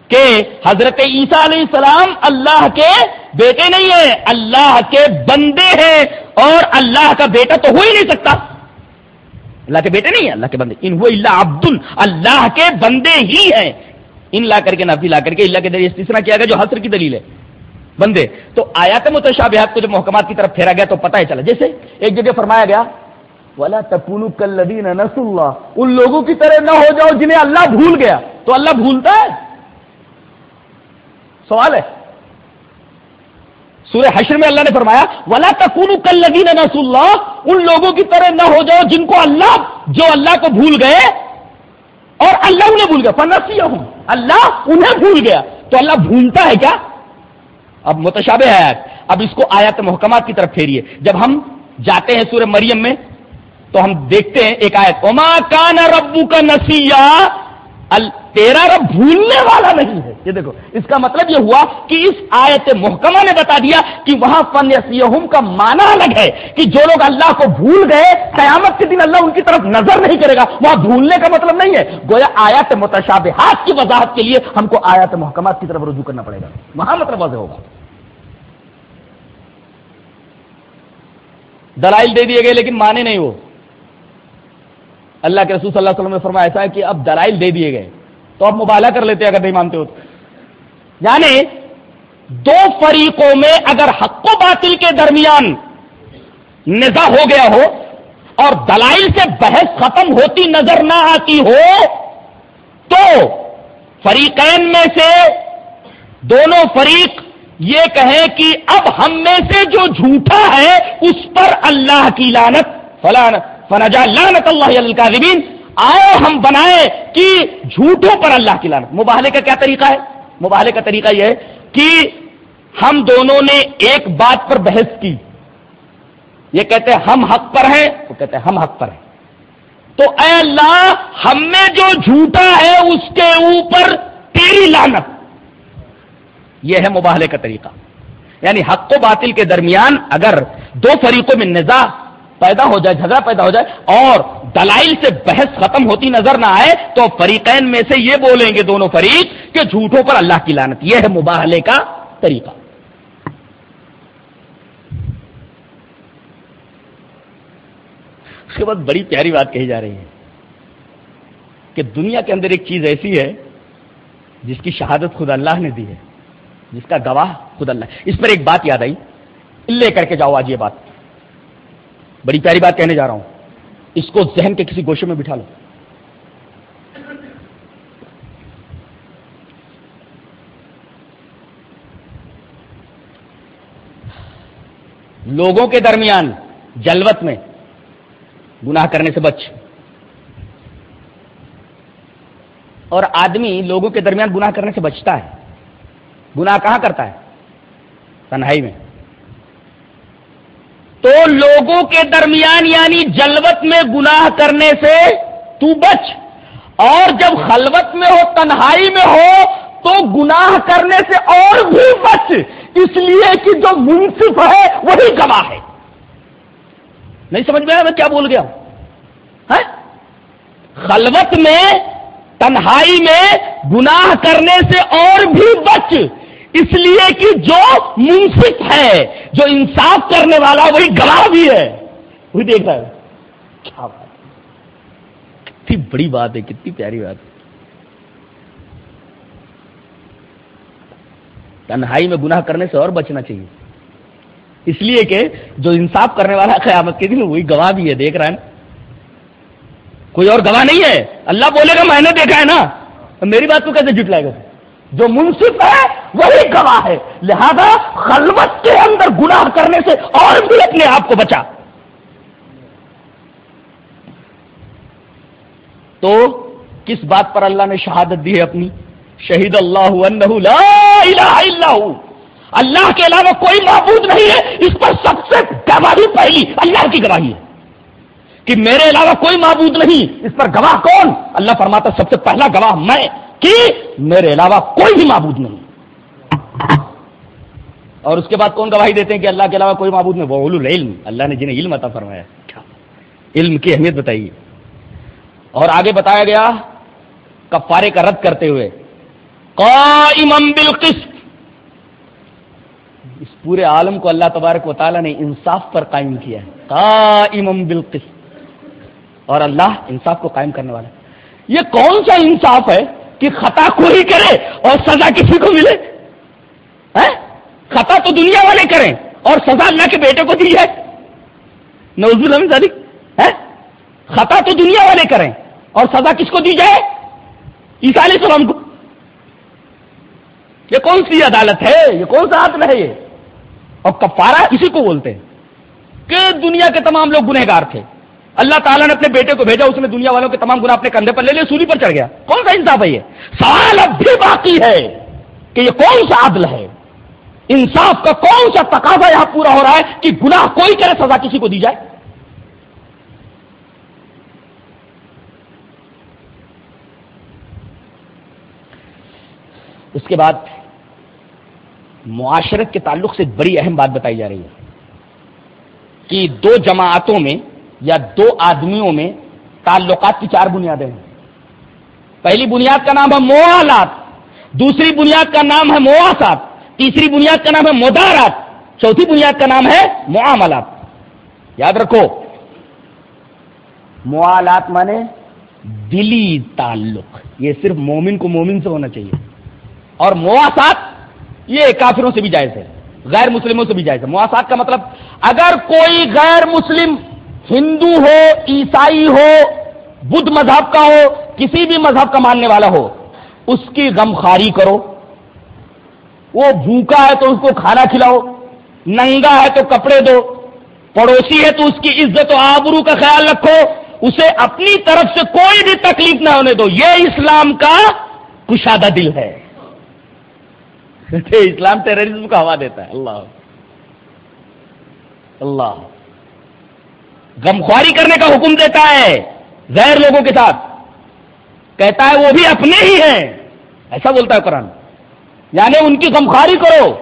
کہ حضرت عیسیٰ علیہ السلام اللہ کے بیٹے نہیں ہیں، اللہ کے بندے ہیں اور اللہ کا بیٹا تو ہو ہی نہیں سکتا۔ اللہ کے بیٹے نہیں ہیں، اللہ کے بندے۔ ان وہ اللہ عبد اللہ کے بندے ہی ہیں۔ ان لا کر کے نفی لا کر کے اللہ کے ذریعے تیسرا کیا گیا جو حسر کی دلیل ہے۔ بندے، تو آیات متشابہات کو جب محکمات کی طرف پھیرا گیا تو پتہ ہی چلا۔ جیسے ایک جگہ فرمایا گیا والا تپون کلین نس اللہ ان لوگوں کی طرح نہ ہو جاؤ جنہیں اللہ بھول گیا۔ تو اللہ بھولتا ہے؟ سوال ہے۔ سورہ حشر میں اللہ نے فرمایا، ولا تکون کل لگی نس اللہ ان لوگوں کی طرح نہ ہو جاؤ جن کو اللہ، جو اللہ کو بھول گئے، اور اللہ انہیں بھول گیا۔ فنسی ہوں اللہ انہیں بھول گیا۔ تو اللہ بھولتا ہے کیا؟ اب متشابہ آیات اب اس کو آیات محکمات کی طرف پھیریے۔ جب ہم جاتے ہیں سورہ مریم میں، تو ہم دیکھتے ہیں ایک آیت۔ اما کان ربو کا نسیا تیرا رب بھولنے والا نہیں ہے۔ یہ دیکھو، اس کا مطلب یہ ہوا کہ اس آیت محکمہ نے بتا دیا کہ وہاں فن یسیم کا معنی الگ ہے کہ جو لوگ اللہ کو بھول گئے، قیامت کے دن اللہ ان کی طرف نظر نہیں کرے گا۔ وہاں بھولنے کا مطلب نہیں ہے۔ گویا آیات متشابہات کی وضاحت کے لیے ہم کو آیات محکمات کی طرف رجوع کرنا پڑے گا۔ وہاں مطلب واضح ہوگا۔ دلائل دے دیے گئے لیکن مانے نہیں وہ۔ اللہ کے رسول صلی اللہ علیہ وسلم نے فرمایا ایسا ہے کہ اب دلائل دے دیے گئے۔ تو آپ مبالہ کر لیتے اگر نہیں مانتے ہو تو۔ یعنی دو فریقوں میں اگر حق و باطل کے درمیان نزا ہو گیا ہو اور دلائل سے بحث ختم ہوتی نظر نہ آتی ہو، تو فریقین میں سے دونوں فریق یہ کہیں کہ اب ہم میں سے جو جھوٹا ہے اس پر اللہ کی لانت فلان فنجا لانت اللہ الکاظمین آئے ہم بنائے کہ جھوٹوں پر اللہ کی لانت مباہلے کا کیا طریقہ ہے؟ مباہلے کا طریقہ یہ ہے کہ ہم دونوں نے ایک بات پر بحث کی۔ یہ کہتے ہیں ہم حق پر ہیں، وہ کہتے ہیں ہم حق پر ہیں۔ تو اے اللہ، ہم میں جو جھوٹا ہے، اس کے اوپر تیری لانت یہ ہے مباہلے کا طریقہ۔ یعنی حق و باطل کے درمیان اگر دو فریقوں میں نظا پیدا ہو جائے، جھگڑا پیدا ہو جائے اور دلائل سے بحث ختم ہوتی نظر نہ آئے تو فریقین میں سے یہ بولیں گے دونوں فریق کہ جھوٹوں پر اللہ کی لانت یہ ہے مباہلے کا طریقہ۔ اس کے بعد بڑی پیاری بات کہی جا رہی ہے کہ دنیا کے اندر ایک چیز ایسی ہے جس کی شہادت خود اللہ نے دی ہے، جس کا گواہ خود اللہ۔ اس پر ایک بات یاد آئی، لے کر کے جاؤ آج یہ بات۔ بڑی پیاری بات کہنے جا رہا ہوں۔ اس کو ذہن کے کسی گوشے میں بٹھا لو۔ لوگوں کے درمیان جلوت میں گناہ کرنے سے بچ۔ اور آدمی لوگوں کے درمیان گناہ کرنے سے بچتا ہے۔ گناہ کہاں کرتا ہے؟ تنہائی میں۔ تو لوگوں کے درمیان یعنی جلوت میں گناہ کرنے سے تو بچ۔ اور جب خلوت میں ہو، تنہائی میں ہو، تو گناہ کرنے سے اور بھی بچ۔ اس لیے کہ جو منصف ہے، وہی گواہ ہے۔ نہیں سمجھ میں آیا میں کیا بول گیا ہاں؟ خلوت میں، تنہائی میں گناہ کرنے سے اور بھی بچ۔ اس لیے کہ جو منصف ہے، جو انصاف کرنے والا، وہی گواہ بھی ہے۔ وہی دیکھ رہا ہے۔ کیا بات کتنی بڑی بات ہے، کتنی پیاری بات ہے۔ تنہائی میں گناہ کرنے سے اور بچنا چاہیے۔ اس لیے کہ جو انصاف کرنے والا قیامت کے دن، وہی گواہ بھی ہے۔ دیکھ رہا ہے کوئی اور گواہ نہیں ہے۔ اللہ بولے گا، میں نے دیکھا ہے نا۔ میری بات کو کیسے جٹلائے گا؟ جو منصف ہے وہی گواہ ہے۔ لہذا خلوت کے اندر گناہ کرنے سے اور بھی اپنے آپ کو بچا۔ تو کس بات پر اللہ نے شہادت دی ہے اپنی؟ شہید اللہ لا الہ الا اللہ کے علاوہ کوئی معبود نہیں ہے۔ اس پر سب سے گواہی پہلی اللہ کی گواہی ہے۔ کہ میرے علاوہ کوئی معبود نہیں۔ اس پر گواہ کون؟ اللہ فرماتا سب سے پہلا گواہ میں کہ میرے علاوہ کوئی بھی معبود نہیں۔ اور اس کے بعد کون گواہی دیتے ہیں کہ اللہ کے علاوہ کوئی معبود نہیں؟ وہ العلم. اللہ نے جنہیں علم عطا فرمایا. علم کی اہمیت بتائیے. اور آگے بتایا گیا کفارے کا رد کرتے ہوئے قائمم بالقسط. اس پورے عالم کو اللہ تبارک و تعالیٰ نے انصاف پر قائم کیا ہے. قائمم بالقسط. اور اللہ انصاف کو قائم کرنے والا یہ کون سا انصاف ہے کہ خطا کوئی کرے اور سزا کسی کو ملے؟ خطا تو دنیا والے کریں اور سزا اللہ کے بیٹے کو دی جائے نوز ہے خطا تو دنیا والے کریں اور سزا کس کو دی جائے؟ عیسا علیہ السلام کو۔ یہ کون سی عدالت ہے؟ یہ کون سا عدل ہے یہ؟ اور کفارہ کسی کو بولتے ہیں کہ دنیا کے تمام لوگ گنہگار تھے۔ اللہ تعالیٰ نے اپنے بیٹے کو بھیجا، اس نے دنیا والوں کے تمام گنا اپنے کندھے پر لے لیا سولی پر چڑھ گیا۔ کون سا انصاف ہے یہ؟ سوال اب بھی باقی ہے کہ یہ کون سا عدل ہے؟ انصاف کا کون سا تقاضا یہاں پورا ہو رہا ہے کہ گناہ کوئی کرے سزا کسی کو دی جائے؟ اس کے بعد معاشرت کے تعلق سے بڑی اہم بات بتائی جا رہی ہے کہ دو جماعتوں میں یا دو آدمیوں میں تعلقات کی چار بنیادیں ہیں۔ پہلی بنیاد کا نام ہے موالات، دوسری بنیاد کا نام ہے مواسات تیسری بنیاد کا نام ہے مدارات، چوتھی بنیاد کا نام ہے معاملات۔ یاد رکھو۔ موالات مانے دلی تعلق۔ یہ صرف مومن کو مومن سے ہونا چاہیے۔ اور مواسات یہ کافروں سے بھی جائز ہے، غیر مسلموں سے بھی جائز ہے۔ مواسات کا مطلب اگر کوئی غیر مسلم ہندو ہو، عیسائی ہو، بدھ مذہب کا ہو، کسی بھی مذہب کا ماننے والا ہو، اس کی غمخاری کرو۔ وہ بھوکا ہے تو اس کو کھانا کھلاؤ، ننگا ہے تو کپڑے دو، پڑوسی ہے تو اس کی عزت و آبرو کا خیال رکھو، اسے اپنی طرف سے کوئی بھی تکلیف نہ ہونے دو۔ یہ اسلام کا کشادہ دل ہے۔ اسلام ٹیررزم کو ہوا دیتا ہے۔ اللہ۔ اللہ۔ غمخواری کرنے کا حکم دیتا ہے غیر لوگوں کے ساتھ۔ کہتا ہے وہ بھی اپنے ہی ہیں۔ ایسا بولتا ہے قرآن۔ یعنی ان کی غمخواری کرو۔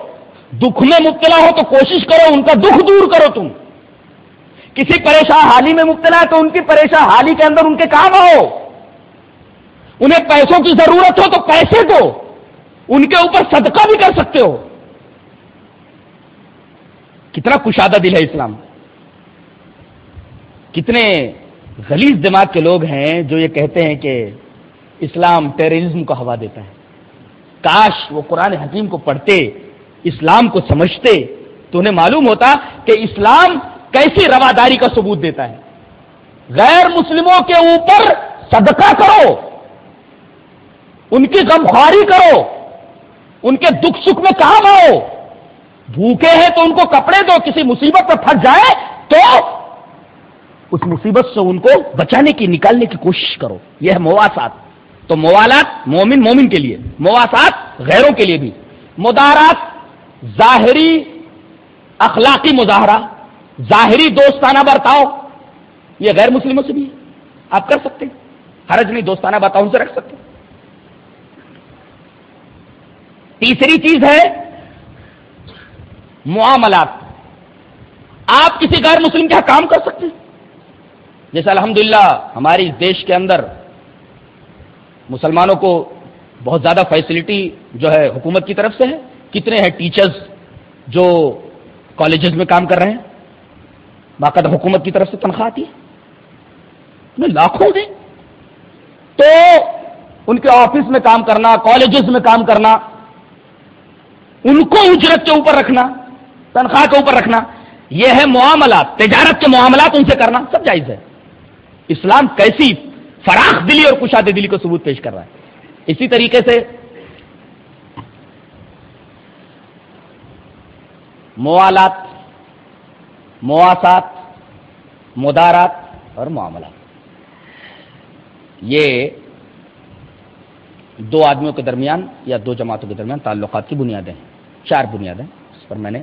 دکھ میں مبتلا ہو تو کوشش کرو، ان کا دکھ دور کرو تم۔ کسی پریشان حالی میں مبتلا ہے تو ان کی پریشان حالی کے اندر ان کے کام ہو انہیں پیسوں کی ضرورت ہو تو پیسے دو۔ ان کے اوپر صدقہ بھی کر سکتے ہو۔ کتنا کشادہ دل ہے اسلام۔ کتنے غلیظ دماغ کے لوگ ہیں جو یہ کہتے ہیں کہ اسلام ٹیررزم کو ہوا دیتا ہے۔ کاش وہ قرآن حکیم کو پڑھتے، اسلام کو سمجھتے، تو انہیں معلوم ہوتا کہ اسلام کیسی رواداری کا ثبوت دیتا ہے۔ غیر مسلموں کے اوپر صدقہ کرو، ان کی غمخواری کرو، ان کے دکھ سکھ میں کام آؤ بھوکے ہیں تو ان کو کپڑے دو، کسی مصیبت پر پھنس جائے تو اس مصیبت سے ان کو بچانے کی، نکالنے کی کوشش کرو۔ یہ ہے مواسات تو موالات مومن مومن کے لیے، مواسات غیروں کے لیے بھی۔ مدارات ظاہری اخلاقی مظاہرہ، ظاہری دوستانہ برتاؤ، یہ غیر مسلموں سے بھی ہے آپ کر سکتے ہیں۔ حرج نہیں، دوستانہ برتاؤ ان سے رکھ سکتے تیسری چیز ہے معاملات۔ آپ کسی غیر مسلم کے کام کر سکتے ہیں۔ جیسے الحمدللہ، ہماری دیش کے اندر مسلمانوں کو بہت زیادہ فیسلٹی جو ہے حکومت کی طرف سے ہے۔ کتنے ہیں ٹیچرز جو کالجز میں کام کر رہے ہیں؟ باقاعدہ حکومت کی طرف سے تنخواہ آتی ہے۔ لاکھوں دیں۔ تو ان کے آفس میں کام کرنا کالجز میں کام کرنا، ان کو اجرت کے اوپر رکھنا، تنخواہ کے اوپر رکھنا، یہ ہے معاملات، تجارت کے معاملات ان سے کرنا، سب جائز ہے۔ اسلام کیسی فراخ دلی اور کشاد دلی کو ثبوت پیش کر رہا ہے۔ اسی طریقے سے موالات، مواسات، مدارات اور معاملات۔ یہ دو آدمیوں کے درمیان یا دو جماعتوں کے درمیان تعلقات کی بنیادیں ہیں۔ چار بنیادیں اس پر میں نے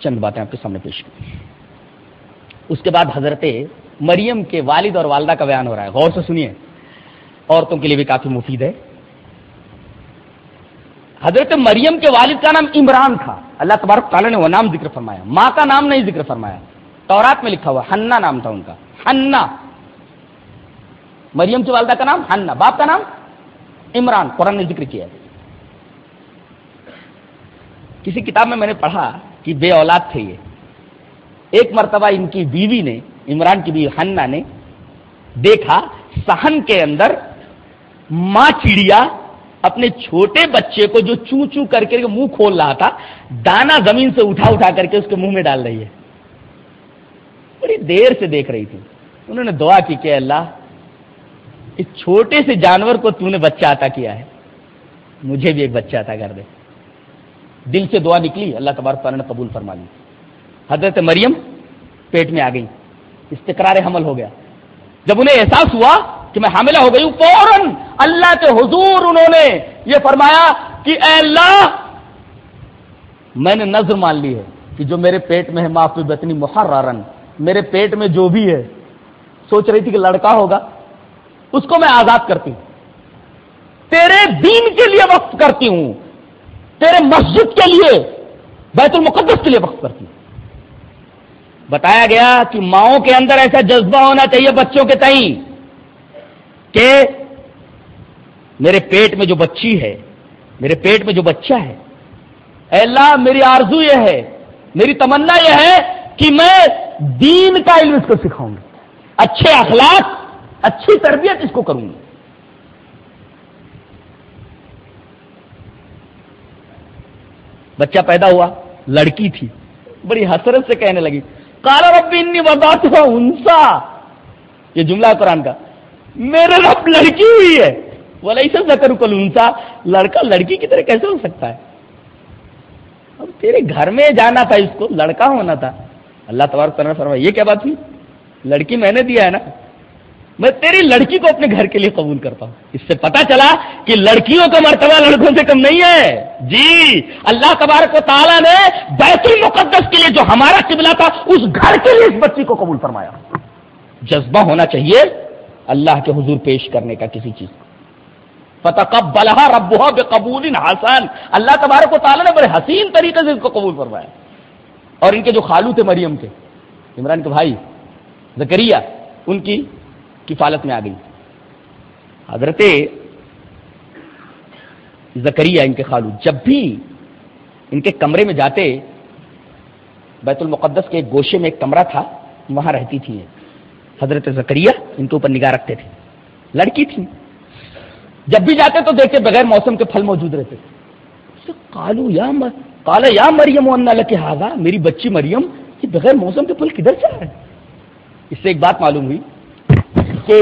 چند باتیں آپ کے سامنے پیش کی۔ اس کے بعد حضرت مریم کے والد اور والدہ کا بیان ہو رہا ہے۔ غور سے سنیے۔ عورتوں کے لیے بھی کافی مفید ہے۔ حضرت مریم کے والد کا نام عمران تھا۔ اللہ تبارک تعالیٰ نے وہ نام ذکر فرمایا۔ ماں کا نام نہیں ذکر فرمایا۔ تورات میں لکھا ہوا ہننا نام تھا ان کا۔ ہننا مریم کی والدہ کا نام ہننا باپ کا نام عمران۔ قرآن نے ذکر کیا کسی کتاب میں میں نے پڑھا کہ بے اولاد تھے یہ۔ ایک مرتبہ ان کی بیوی نے، عمران کی بیوی ہننا نے دیکھا سہن کے اندر ماں چڑیا اپنے چھوٹے بچے کو جو چو چو کر کے منہ کھول رہا تھا، دانا زمین سے اٹھا اٹھا کر کے اس کے منہ میں ڈال رہی ہے۔ بڑی دیر سے دیکھ رہی تھی۔ انہوں نے دعا کی کہ اللہ، اس چھوٹے سے جانور کو تو نے بچہ عطا کیا ہے۔ مجھے بھی ایک بچہ عطا کر دے۔ دل سے دعا نکلی، اللہ تبارک تعالیٰ نے قبول فرما لی۔ حضرت مریم پیٹ میں آ گئی۔ استقرار حمل ہو گیا۔ جب انہیں احساس ہوا کہ میں حاملہ ہو گئی ہوں، فوراً اللہ کے حضور انہوں نے یہ فرمایا کہ اے اللہ، میں نے نظر مان لی ہے کہ جو میرے پیٹ میں ہے معافی بتنی یعنی محرارن میرے پیٹ میں جو بھی ہے، سوچ رہی تھی کہ لڑکا ہوگا، اس کو میں آزاد کرتی ہوں۔ تیرے دین کے لیے وقت کرتی ہوں۔ تیرے مسجد کے لیے، بیت المقدس کے لیے وقت کرتی ہوں۔ بتایا گیا کہ ماؤں کے اندر ایسا جذبہ ہونا چاہیے بچوں کے تئیں کہ میرے پیٹ میں جو بچی ہے، میرے پیٹ میں جو بچہ ہے، اے اللہ، میری آرزو یہ ہے، میری تمنا یہ ہے کہ میں دین کا علم اس کو سکھاؤں گی اچھے اخلاق، اچھی تربیت اس کو کروں گی بچہ پیدا ہوا، لڑکی تھی، بڑی حسرت سے کہنے لگی۔ کالا ربی انی بات ہوا انسا یہ جملہ قرآن کا. میرے رب لڑکی ہوئی ہے. بولا اسے زکر کل انسا لڑکا لڑکی کی طرح کیسے ہو سکتا ہے؟ اب تیرے گھر میں جانا تھا اس کو، لڑکا ہونا تھا. اللہ تبارک کرنا فرما یہ کیا بات ہوئی؟ لڑکی میں نے دیا ہے نا؟ میں تیری لڑکی کو اپنے گھر کے لیے قبول کرتا ہوں۔ اس سے پتا چلا کہ لڑکیوں کا مرتبہ لڑکوں سے کم نہیں ہے۔ جی اللہ تبارک و تعالیٰ نے بیت المقدس کے لیے جو ہمارا قبلہ تھا، اس گھر کے لیے اس بچی کو قبول فرمایا۔ جذبہ ہونا چاہیے اللہ کے حضور پیش کرنے کا کسی چیز فتح کب بلحا رب بے قبول حسن۔ اللہ تبارک و تعالیٰ نے بڑے حسین طریقے سے اس کو قبول فرمایا۔ اور ان کے جو خالو تھے مریم کے عمران کے بھائی زکریہ ان کی کفالت میں آ گئی۔ حضرت زکریہ ان کے خالو، جب بھی ان کے کمرے میں جاتے، بیت المقدس کے ایک گوشے میں ایک کمرہ تھا، وہاں رہتی تھی حضرت زکریہ ان کے اوپر نگاہ رکھتے تھے۔ لڑکی تھی جب بھی جاتے تو دیکھتے بغیر موسم کے پھل موجود رہتے۔ تھے کالو یا مر... کالا یا مریم اللہ کے ہاضا میری بچی مریم، یہ بغیر موسم کے پھل کدھر سے آ رہے اس سے ایک بات معلوم ہوئی۔ کہ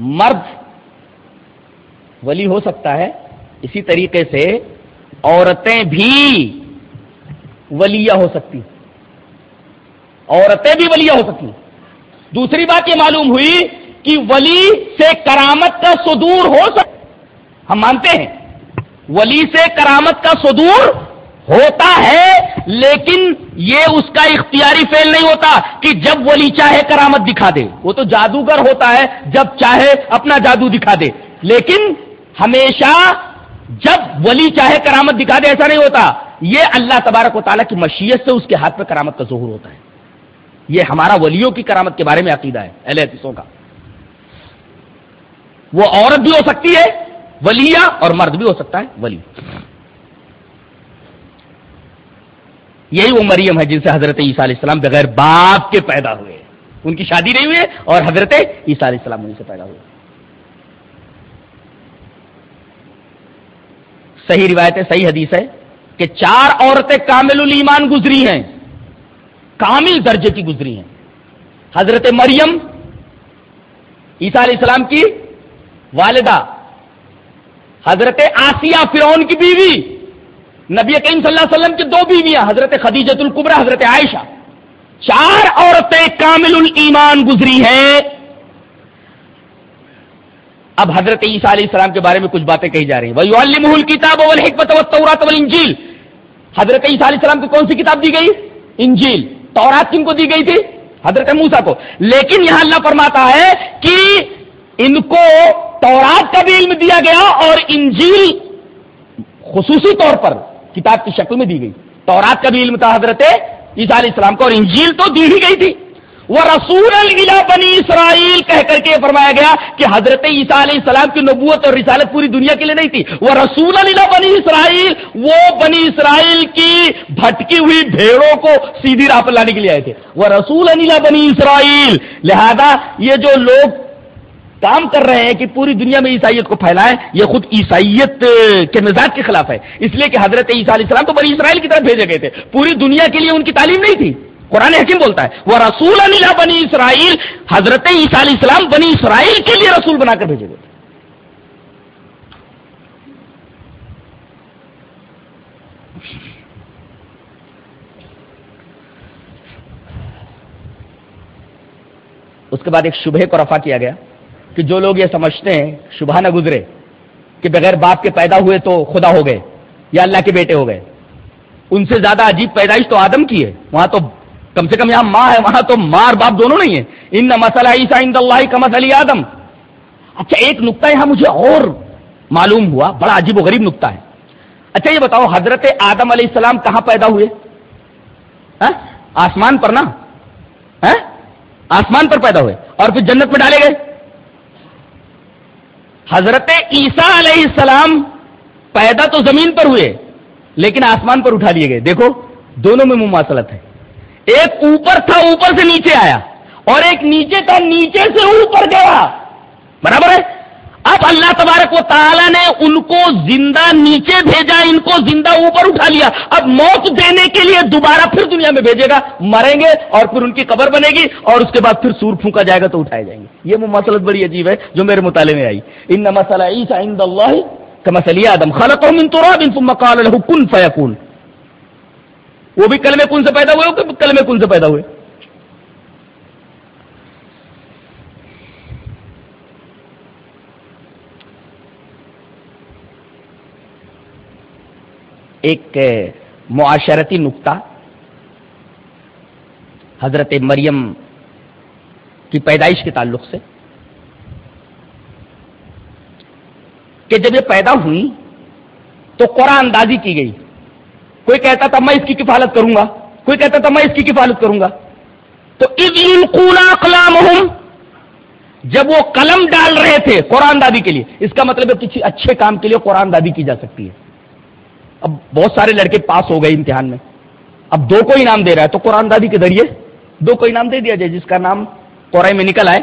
مرد ولی ہو سکتا ہے اسی طریقے سے عورتیں بھی ولیہ ہو سکتی عورتیں بھی ولیہ ہو سکتی دوسری بات یہ معلوم ہوئی کہ ولی سے کرامت کا صدور ہو سکتا ہم مانتے ہیں، ولی سے کرامت کا صدور ہوتا ہے، لیکن یہ اس کا اختیاری فیل نہیں ہوتا کہ جب ولی چاہے کرامت دکھا دے۔ وہ تو جادوگر ہوتا ہے، جب چاہے اپنا جادو دکھا دے۔ لیکن ہمیشہ جب ولی چاہے کرامت دکھا دے، ایسا نہیں ہوتا۔ یہ اللہ تبارک و تعالیٰ کی مشیت سے اس کے ہاتھ پہ کرامت کا ظہور ہوتا ہے۔ یہ ہمارا ولیوں کی کرامت کے بارے میں عقیدہ ہے، اہل حدیثوں کا۔ وہ عورت بھی ہو سکتی ہے ولیہ اور مرد بھی ہو سکتا ہے، ولی۔ یہی وہ مریم ہے جن سے حضرت عیسیٰ علیہ السلام بغیر باپ کے پیدا ہوئے ان کی شادی نہیں ہوئی اور حضرت عیسیٰ علیہ السلام ان سے پیدا ہوئے صحیح روایت ہے، صحیح حدیث ہے کہ چار عورتیں کامل الایمان گزری ہیں، کامل درجے کی گزری ہیں۔ حضرت مریم عیسیٰ علیہ السلام کی والدہ، حضرت آسیہ فرعون کی بیوی نبی کریم صلی اللہ علیہ وسلم کی دو بیویاں، حضرت خدیجت القبرہ حضرت عائشہ۔ چار عورتیں کامل الایمان گزری ہیں۔ اب حضرت عیسیٰ علیہ السلام کے بارے میں کچھ باتیں کہی جا رہی ہیں۔ وہی محل کتاب حکمت حضرت عیسیٰ علیہ السلام کی کون سی کتاب دی گئی؟ انجیل۔ تورات کن کو دی گئی تھی؟ حضرت موسا کو۔ لیکن یہاں اللہ فرماتا ہے کہ ان کو تورات کا بھی علم دیا گیا اور انجیل خصوصی طور پر کتاب کی شکل میں دی گئی۔ تورات کا بھی علم تھا حضرت عیسیٰ علیہ السلام کو اور انجیل تو دی ہی گئی تھی۔ وہ رسول بنی اسرائیل کہہ کر کے فرمایا گیا کہ حضرت عیسیٰ علیہ السلام کی نبوت اور رسالت پوری دنیا کے لیے نہیں تھی۔ وہ رسول بنی اسرائیل وہ بنی اسرائیل کی بھٹکی ہوئی بھیڑوں کو سیدھی راہ پر لانے کے لیے آئے تھے۔ وہ رسول بنی اسرائیل لہذا یہ جو لوگ کام کر رہے ہیں کہ پوری دنیا میں عیسائیت کو پھیلائیں، یہ خود عیسائیت کے مزاج کے خلاف ہے۔ اس لیے کہ حضرت عیسیٰ علیہ السلام تو بنی اسرائیل کی طرف بھیجے گئے تھے۔ پوری دنیا کے لیے ان کی تعلیم نہیں تھی۔ قرآن حکیم بولتا ہے، وہ رسول علیہ بنی اسرائیل حضرت عیسیٰ علیہ السلام بنی اسرائیل کے لیے رسول بنا کر بھیجے گئے تھے۔ اس کے بعد ایک شبہ کو رفع کیا گیا۔ کہ جو لوگ یہ سمجھتے ہیں، شبہ نہ گزرے، کہ بغیر باپ کے پیدا ہوئے تو خدا ہو گئے، یا اللہ کے بیٹے ہو گئے۔ ان سے زیادہ عجیب پیدائش تو آدم کی ہے۔ وہاں تو کم سے کم یہاں ماں ہے، وہاں تو ماں اور باپ دونوں نہیں ہے ان مسئلہ عیسا ان اللہ کا مسئلہ آدم۔ اچھا ایک نقطہ یہاں مجھے اور معلوم ہوا، بڑا عجیب و غریب نقطہ ہے۔ اچھا یہ بتاؤ، حضرت آدم علیہ السلام کہاں پیدا ہوئے؟ ہاں؟ آسمان پر نا؟ ہاں؟ آسمان پر پیدا ہوئے۔ اور پھر جنت میں ڈالے گئے؟ حضرت عیسیٰ علیہ السلام پیدا تو زمین پر ہوئے، لیکن آسمان پر اٹھا لیے گئے۔ دیکھو، دونوں میں مماثلت ہے۔ ایک اوپر تھا، اوپر سے نیچے آیا، اور ایک نیچے تھا، نیچے سے اوپر گیا۔ برابر ہے؟ اب اللہ تبارک و تعالیٰ نے ان کو زندہ نیچے بھیجا، ان کو زندہ اوپر اٹھا لیا۔ اب موت دینے کے لیے دوبارہ پھر دنیا میں بھیجے گا۔ مریں گے اور پھر ان کی قبر بنے گی اور اس کے بعد پھر سور پھونکا جائے گا تو اٹھائے جائیں گے۔ یہ مسلط بڑی عجیب ہے جو میرے مطالعے میں آئی۔ ان مسئلہ عیسا ان اللہ کا مسئلہ آدم خالق کن فیکون وہ بھی کل میں کن سے پیدا ہوئے کل میں کن سے پیدا ہوئے۔ ایک معاشرتی نقطہ۔ حضرت مریم کی پیدائش کے تعلق سے۔ کہ جب یہ پیدا ہوئی تو قرآن اندازی کی گئی۔ کوئی کہتا تھا میں اس کی کفالت کروں گا، کوئی کہتا تھا میں اس کی کفالت کروں گا۔ تو کلام جب وہ قلم ڈال رہے تھے قرآن دادی کے لیے۔ اس کا مطلب ہے کسی اچھے کام کے لیے قرآن دادی کی جا سکتی ہے۔ اب بہت سارے لڑکے پاس ہو گئے امتحان میں۔ اب دو کو انعام دے رہا ہے تو قرآن دادی کے ذریعے دو کو انعام دے دیا جائے جس کا نام قرآن میں نکل آئے۔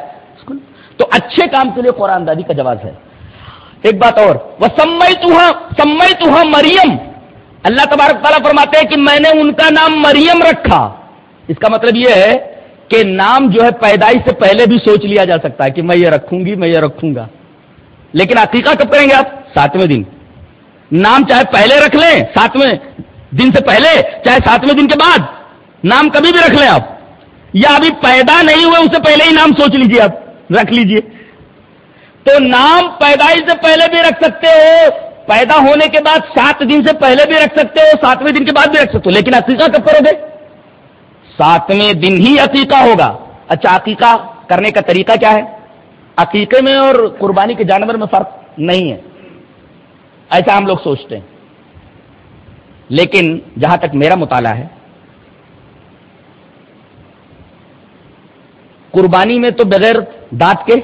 تو اچھے کام کے لیے قرآن دادی کا جواز ہے۔ ایک بات اور وہ سمئی سمئی تو مریم اللہ تبارک تعالیٰ فرماتے ہیں کہ میں نے ان کا نام مریم رکھا۔ اس کا مطلب یہ ہے کہ نام جو ہے پیدائش سے پہلے بھی سوچ لیا جا سکتا ہے کہ میں یہ رکھوں گی، میں یہ رکھوں گا۔ لیکن عقیقہ کب کریں گے آپ؟ ساتویں دن۔ نام چاہے پہلے رکھ لیں، ساتویں دن سے پہلے، چاہے ساتویں دن کے بعد، نام کبھی بھی رکھ لیں آپ۔ یا ابھی پیدا نہیں ہوئے اسے پہلے ہی نام سوچ لیجیے آپ، رکھ لیجیے تو نام پیدائش سے پہلے بھی رکھ سکتے ہو، پیدا ہونے کے بعد سات دن سے پہلے بھی رکھ سکتے ہو، ساتویں دن کے بعد بھی رکھ سکتے ہو، لیکن عقیقہ کب کرو گے؟ ساتویں دن ہی عقیقہ ہوگا۔ اچھا عقیقہ کرنے کا طریقہ کیا ہے؟ عقیقے میں اور قربانی کے جانور میں فرق نہیں ہے۔ ایسا ہم لوگ سوچتے ہیں۔ لیکن جہاں تک میرا مطالعہ ہے، قربانی میں تو بغیر دانت کے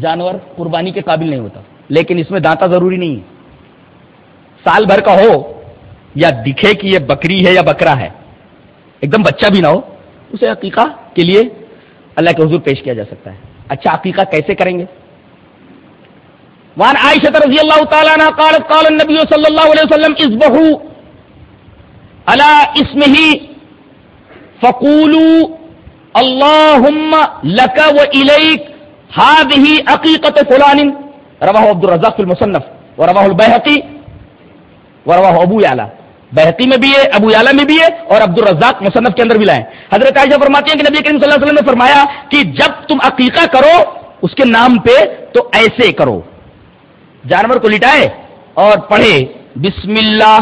جانور قربانی کے قابل نہیں ہوتا، لیکن اس میں دانتا ضروری نہیں ہے۔ سال بھر کا ہو، یا دکھے کہ یہ بکری ہے یا بکرا ہے، ایک دم بچہ بھی نہ ہو، اسے عقیقہ کے لیے اللہ کے حضور پیش کیا جا سکتا ہے۔ اچھا عقیقہ کیسے کریں گے؟ وان عائشة رضي الله تعالى عنها قالت قال النبي صلى الله عليه وسلم اصبحوا على اسمه فقولوا اللهم لك وإليك هذه عقيقة فلان. رواه عبد الرزاق في المصنف، ورواه البيهقي، ورواه ابو يعلى. بحقی میں بھی ہے، ابو یالا میں بھی ہے، اور عبد الرزاق مصنف کے اندر بھی لائیں حضرت عائشہ فرماتی ہیں کہ نبی کریم صلی اللہ علیہ وسلم نے فرمایا کہ جب تم عقیقہ کرو اس کے نام پہ تو ایسے کرو۔ جانور کو لٹائے اور پڑھے، بسم اللہ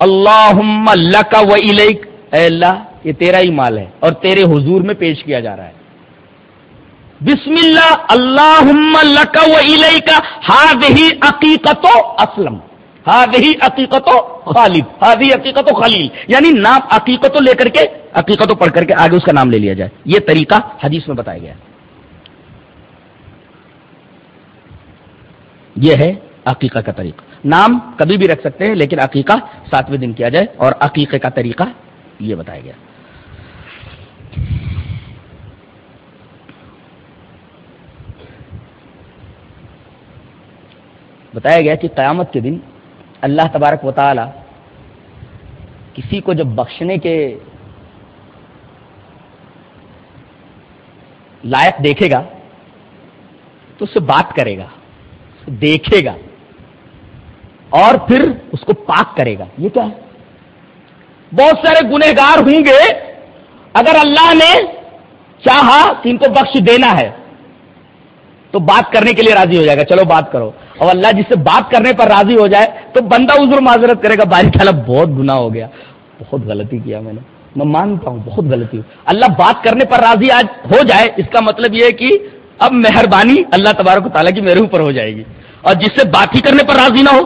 اللہ کا و اے اللہ، یہ تیرا ہی مال ہے اور تیرے حضور میں پیش کیا جا رہا ہے۔ بسم اللہ اللہ کا و کا ہاد ہی عقیقت اسلم۔ ہاد ہی عقیقت خالد۔ ہاد ہی عقیقت خلیل۔ یعنی نام عقیقت لے کر کے، عقیقت پڑھ کر کے آگے اس کا نام لے لیا جائے۔ یہ طریقہ حدیث میں بتایا گیا۔ یہ ہے عقیقہ کا طریقہ۔ نام کبھی بھی رکھ سکتے ہیں، لیکن عقیقہ ساتویں دن کیا جائے اور عقیقے کا طریقہ یہ بتایا گیا۔ بتایا گیا کہ قیامت کے دن اللہ تبارک و تعالی کسی کو جب بخشنے کے لائق دیکھے گا، تو اس سے بات کرے گا۔ دیکھے گا اور پھر اس کو پاک کرے گا یہ کیا ہے؟ بہت سارے گنہگار ہوں گے اگر اللہ نے چاہا کہ ان کو بخش دینا ہے تو بات کرنے کے لیے راضی ہو جائے گا۔ چلو بات کرو۔ اور اللہ جس سے بات کرنے پر راضی ہو جائے تو بندہ عذر معذرت کرے گا۔ بارش خیال بہت گنا ہو گیا۔ بہت غلطی کیا میں نے۔ میں مانتا ہوں، بہت غلطی ہو۔ اللہ بات کرنے پر راضی آج ہو جائے، اس کا مطلب یہ ہے کہ اب مہربانی اللہ تبارک و تعالیٰ کی میرے اوپر ہو جائے گی اور جس سے بات ہی کرنے پر راضی نہ ہو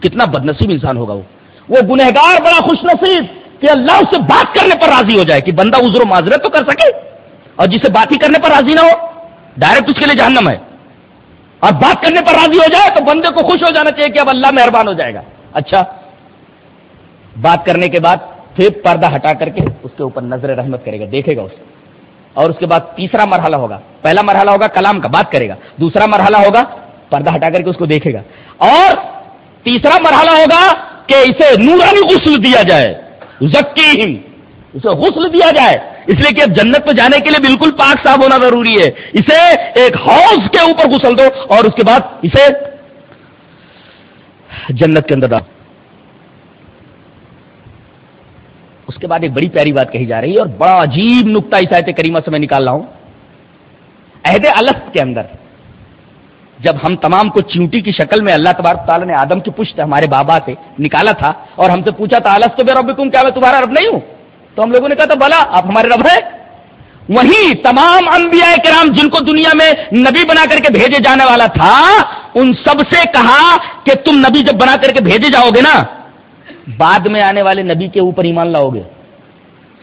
کتنا بد نصیب انسان ہوگا وہ۔ وہ گنہگار، بڑا خوش نصیب کہ اللہ اس سے بات کرنے پر راضی ہو جائے کہ بندہ عذر و معذرت تو کر سکے اور جسے بات ہی کرنے پر راضی نہ ہو ڈائریکٹ اس کے لیے جہنم ہے۔ اور بات کرنے پر راضی ہو جائے تو بندے کو خوش ہو جانا چاہیے کہ اب اللہ مہربان ہو جائے گا۔ اچھا بات کرنے کے بعد پھر پردہ ہٹا کر کے اس کے اوپر نظر رحمت کرے گا، دیکھے گا اس اور اس کے بعد تیسرا مرحلہ ہوگا۔ پہلا مرحلہ ہوگا کلام کا، بات کرے گا۔ دوسرا مرحلہ ہوگا پردہ ہٹا کر کے اس کو دیکھے گا۔ اور تیسرا مرحلہ ہوگا کہ اسے نورانی غسل دیا جائے۔ ذکی اسے غسل دیا جائے۔ اس لیے کہ اب جنت میں جانے کے لیے بالکل پاک صاف ہونا ضروری ہے۔ اسے ایک ہاؤس کے اوپر غسل دو اور اس کے بعد اسے جنت کے اندر ڈال۔ اس کے بعد ایک بڑی پیاری بات کہی جا رہی ہے اور بڑا عجیب نقطہ اس آیت کریمہ سے میں نکال رہا ہوں۔ عہد الست کے اندر جب ہم تمام کو چیونٹی کی شکل میں اللہ تبارک تعالیٰ نے آدم کی پشت ہمارے بابا سے نکالا تھا اور ہم سے پوچھا تھا الس تو بے رب کیا میں تمہارا رب نہیں ہوں؟ تو ہم لوگوں نے کہا تھا، بلا، آپ ہمارے رب ہے وہی تمام انبیاء کرام جن کو دنیا میں نبی بنا کر کے بھیجے جانے والا تھا، ان سب سے کہا کہ تم نبی جب بنا کر کے بھیجے جاؤ گے نا بعد میں آنے والے نبی کے اوپر ایمان لاؤ گے؟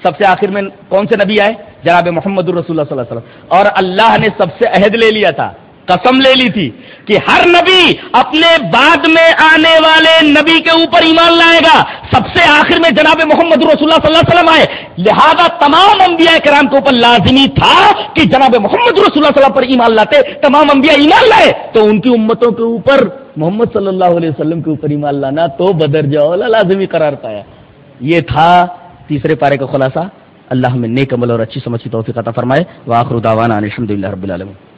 سب سے آخر میں کون سے نبی آئے؟ جناب محمد الرسول اللہ صلی اللہ علیہ وسلم۔ اور اللہ نے سب سے عہد لے لیا تھا۔ قسم لے لی تھی کہ ہر نبی اپنے بعد میں آنے والے نبی کے اوپر ایمان لائے گا۔ سب سے آخر میں جناب محمد رسول اللہ صلی اللہ علیہ وسلم آئے۔ لہذا تمام انبیاء کرام کے اوپر لازمی تھا کہ جناب محمد رسول اللہ صلی اللہ علیہ وسلم پر ایمان لاتے، تمام انبیاء ایمان لائے۔ تو ان کی امتوں کے اوپر، محمد صلی اللہ علیہ وسلم کے اوپر ایمان لانا تو بدر جاؤ لازمی قرار پایا۔ یہ تھا تیسرے پارے کا خلاصہ۔ اللہ میں نیک عمل اور اچھی سمجھ کی توفیق عطا فرمائے۔ واخر دعوانا الحمد للہ رب العالمین۔